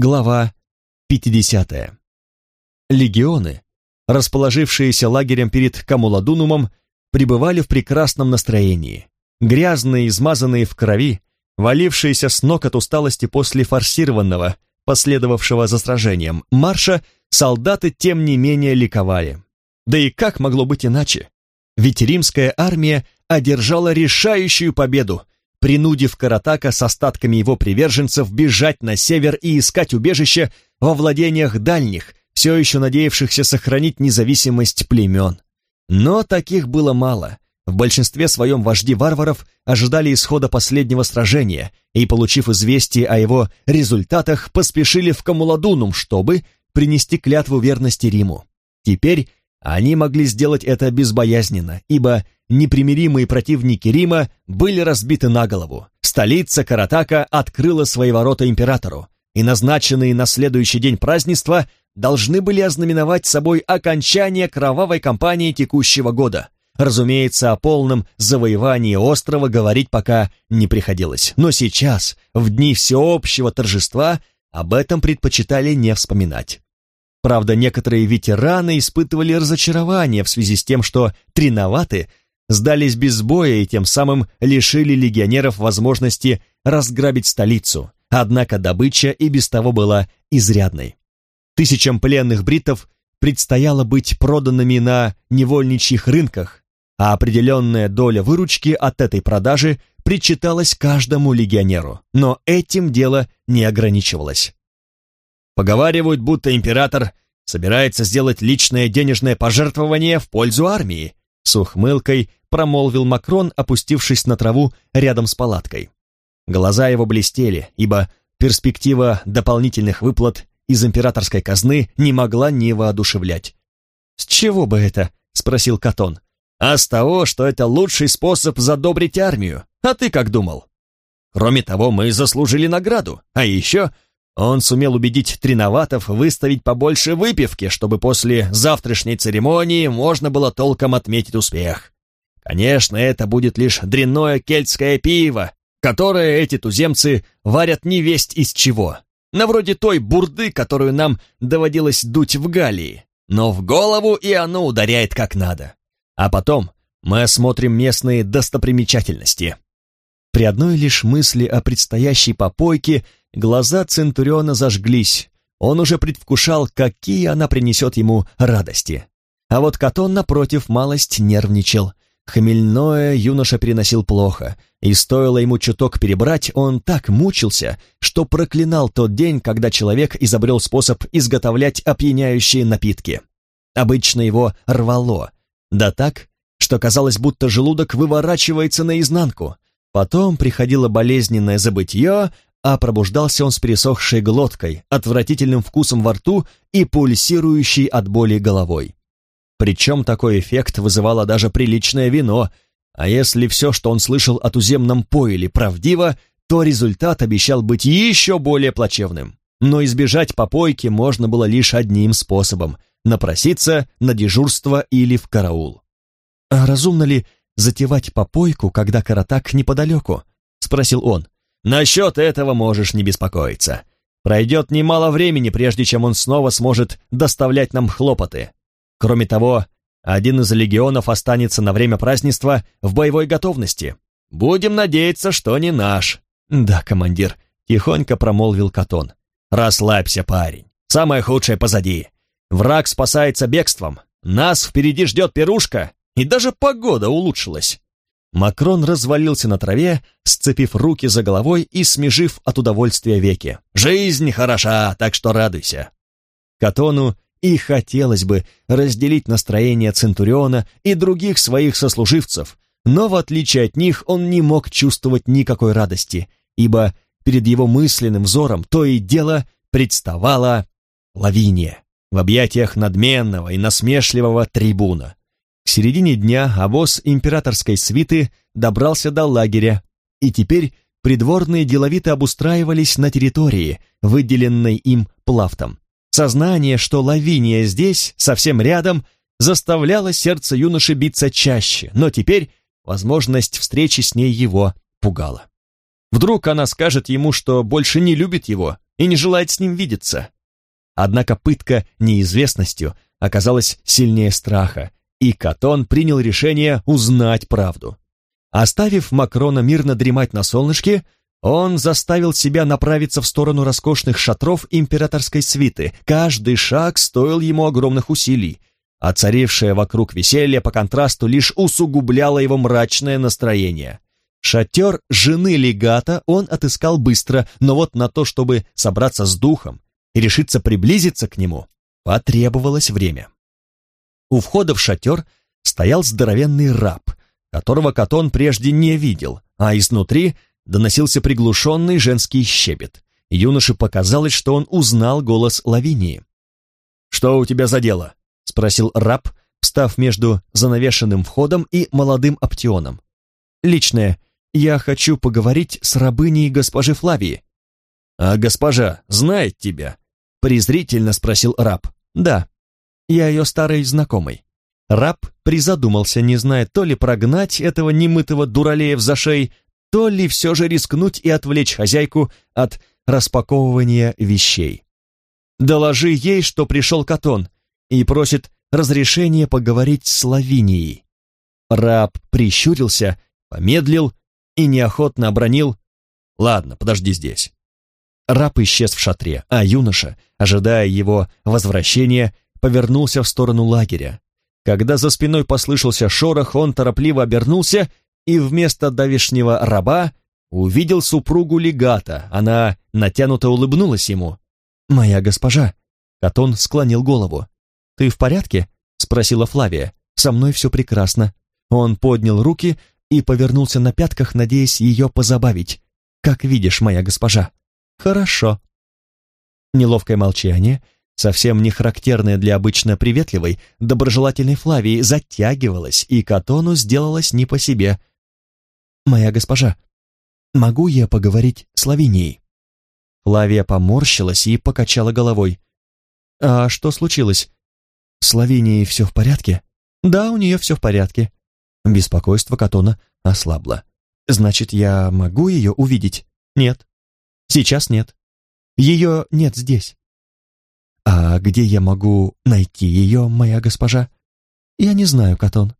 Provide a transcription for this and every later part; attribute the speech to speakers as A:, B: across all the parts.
A: Глава 50. Легионы, расположившиеся лагерем перед Камуладунумом, пребывали в прекрасном настроении. Грязные, измазанные в крови, валившиеся с ног от усталости после форсированного, последовавшего за сражением, марша, солдаты тем не менее ликовали. Да и как могло быть иначе? Ведь римская армия одержала решающую победу, принудив Каратака с остатками его приверженцев бежать на север и искать убежище во владениях дальних, все еще надеявшихся сохранить независимость племен. Но таких было мало. В большинстве своем вожди варваров ожидали исхода последнего сражения и, получив известие о его результатах, поспешили в Камуладунум, чтобы принести клятву верности Риму. Теперь они могли сделать это безбоязненно, ибо непримиримые противники Рима были разбиты на голову. Столица Каратака открыла свои ворота императору, и назначенные на следующий день празднества должны были ознаменовать собой окончание кровавой кампании текущего года. Разумеется, о полном завоевании острова говорить пока не приходилось, но сейчас, в дни всеобщего торжества, об этом предпочитали не вспоминать. Правда, некоторые ветераны испытывали разочарование в связи с тем, что треноваты сдались без боя и тем самым лишили легионеров возможности разграбить столицу, однако добыча и без того была изрядной. Тысячам пленных бритов предстояло быть проданными на невольничьих рынках, а определенная доля выручки от этой продажи причиталась каждому легионеру, но этим дело не ограничивалось. Поговаривают, будто император собирается сделать личное денежное пожертвование в пользу армии, с ухмылкой промолвил Макрон, опустившись на траву рядом с палаткой. Глаза его блестели, ибо перспектива дополнительных выплат из императорской казны не могла не воодушевлять. «С чего бы это?» — спросил Катон. «А с того, что это лучший способ задобрить армию. А ты как думал?» «Кроме того, мы заслужили награду. А еще он сумел убедить треноватов выставить побольше выпивки, чтобы после завтрашней церемонии можно было толком отметить успех. Конечно, это будет лишь дрянное кельтское пиво, которое эти туземцы варят не весть из чего, на вроде той бурды, которую нам доводилось дуть в Галлии. Но в голову и оно ударяет как надо. А потом мы осмотрим местные достопримечательности. При одной лишь мысли о предстоящей попойке глаза Центуриона зажглись. Он уже предвкушал, какие она принесет ему радости. А вот Катон, напротив, малость нервничал. Хмельное юноша переносил плохо, и стоило ему чуток перебрать, он так мучился, что проклинал тот день, когда человек изобрел способ изготовлять опьяняющие напитки. Обычно его рвало, да так, что казалось, будто желудок выворачивается наизнанку, Потом приходило болезненное забытье, а пробуждался он с пересохшей глоткой, отвратительным вкусом во рту и пульсирующей от боли головой. Причем такой эффект вызывало даже приличное вино, а если все, что он слышал о туземном поиле, правдиво, то результат обещал быть еще более плачевным. Но избежать попойки можно было лишь одним способом – напроситься на дежурство или в караул. А разумно ли затевать попойку, когда Каратак неподалеку?» — спросил он. «Насчет этого можешь не беспокоиться. Пройдет немало времени, прежде чем он снова сможет доставлять нам хлопоты. Кроме того, один из легионов останется на время празднества в боевой готовности. Будем надеяться, что не наш». «Да, командир», — тихонько промолвил Катон. «Расслабься, парень. Самое худшее позади. Враг спасается бегством. Нас впереди ждет пирушка, и даже погода улучшилась. Макрон развалился на траве, сцепив руки за головой и смежив от удовольствия веки. «Жизнь хороша, так что радуйся!» Катону и хотелось бы разделить настроение Центуриона и других своих сослуживцев, но в отличие от них он не мог чувствовать никакой радости, ибо перед его мысленным взором то и дело представала Лавиния в объятиях надменного и насмешливого трибуна. К середине дня обоз императорской свиты добрался до лагеря, и теперь придворные деловито обустраивались на территории, выделенной им плавтом. Сознание, что Лавиния здесь, совсем рядом, заставляло сердце юноши биться чаще, но теперь возможность встречи с ней его пугала. Вдруг она скажет ему, что больше не любит его, и не желает с ним видеться. Однако пытка неизвестностью оказалась сильнее страха, и Катон принял решение узнать правду. Оставив Макрона мирно дремать на солнышке, он заставил себя направиться в сторону роскошных шатров императорской свиты. Каждый шаг стоил ему огромных усилий, а царившее вокруг веселье по контрасту лишь усугубляло его мрачное настроение. Шатер жены легата он отыскал быстро, но вот на то, чтобы собраться с духом и решиться приблизиться к нему, потребовалось время. У входа в шатер стоял здоровенный раб, которого Катон прежде не видел, а изнутри доносился приглушенный женский щебет. Юноше показалось, что он узнал голос Лавинии. «Что у тебя за дело?» — спросил раб, встав между занавешенным входом и молодым Аптионом. «Личное. Я хочу поговорить с рабыней госпожи Флавии». «А госпожа знает тебя?» — презрительно спросил раб. «Да, я ее старый знакомый». Раб призадумался, не зная то ли прогнать этого немытого дуралея в зашей, то ли все же рискнуть и отвлечь хозяйку от распаковывания вещей. «Доложи ей, что пришел Катон, и просит разрешения поговорить с Лавинией». Раб прищурился, помедлил и неохотно обронил «Ладно, подожди здесь». Раб исчез в шатре, а юноша, ожидая его возвращения, повернулся в сторону лагеря. Когда за спиной послышался шорох, он торопливо обернулся и вместо давешнего раба увидел супругу легата. Она натянуто улыбнулась ему. «Моя госпожа!» Катон склонил голову. «Ты в порядке?» — спросила Флавия. «Со мной все прекрасно». Он поднял руки и повернулся на пятках, надеясь ее позабавить. «Как видишь, моя госпожа». «Хорошо». Неловкое молчание, совсем не характерное для обычно приветливой, доброжелательной Флавии, затягивалось, и Катону сделалось не по себе. «Моя госпожа, могу я поговорить с Лавинией?» Флавия поморщилась и покачала головой. «А что случилось? С Лавинией все в порядке?» «Да, у нее все в порядке». Беспокойство Катона ослабло. «Значит, я могу ее увидеть?» «Нет. Сейчас нет. Ее нет здесь». «А где я могу найти ее, моя госпожа?» «Я не знаю, Катон».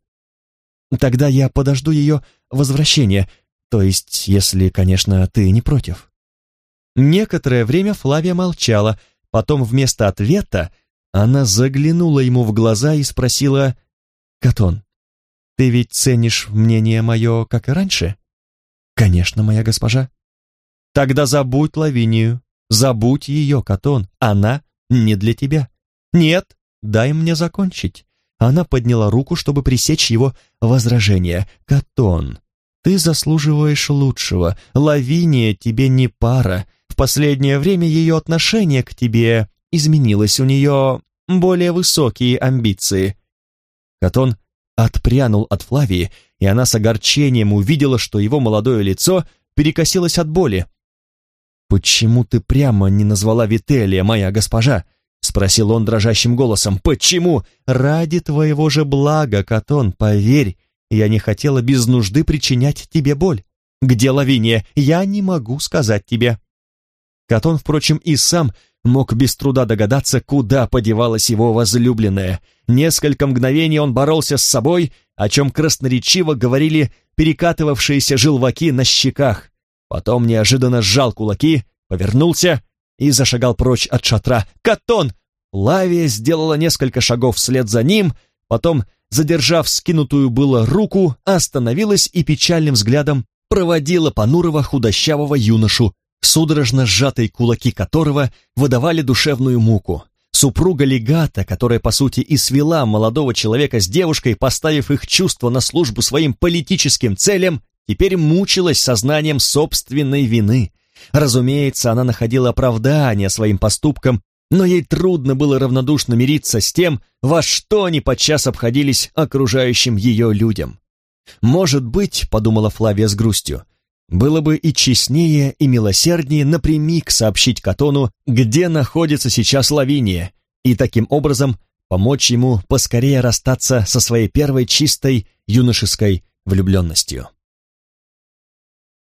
A: «Тогда я подожду ее возвращения, то есть, если, конечно, ты не против». Некоторое время Флавия молчала, потом вместо ответа она заглянула ему в глаза и спросила, «Катон, ты ведь ценишь мнение мое, как и раньше?» «Конечно, моя госпожа». «Тогда забудь Лавинию, забудь ее, Катон, она не для тебя». «Нет, дай мне закончить». Она подняла руку, чтобы пресечь его возражение. «Катон, ты заслуживаешь лучшего. Лавиния тебе не пара. В последнее время ее отношение к тебе изменилось. У нее более высокие амбиции». Катон отпрянул от Флавии, и она с огорчением увидела, что его молодое лицо перекосилось от боли. «Почему ты прямо не назвала Вителия, моя госпожа?» — спросил он дрожащим голосом. «Почему? Ради твоего же блага, Катон, поверь, я не хотела без нужды причинять тебе боль. Где Лавиния? Я не могу сказать тебе». Катон, впрочем, и сам мог без труда догадаться, куда подевалась его возлюбленная. Несколько мгновений он боролся с собой, о чем красноречиво говорили перекатывавшиеся желваки на щеках. Потом неожиданно сжал кулаки, повернулся и зашагал прочь от шатра. «Катон!» Лавия сделала несколько шагов вслед за ним, потом, задержав скинутую было руку, остановилась и печальным взглядом проводила понурого худощавого юношу, судорожно сжатые кулаки которого выдавали душевную муку. Супруга легата, которая, по сути, и свела молодого человека с девушкой, поставив их чувства на службу своим политическим целям, теперь мучилась сознанием собственной вины. Разумеется, она находила оправдание своим поступкам, но ей трудно было равнодушно мириться с тем, во что они подчас обходились окружающим ее людям. «Может быть, — подумала Флавия с грустью, — было бы и честнее, и милосерднее напрямик сообщить Катону, где находится сейчас Лавиния, и таким образом помочь ему поскорее расстаться со своей первой чистой юношеской влюбленностью.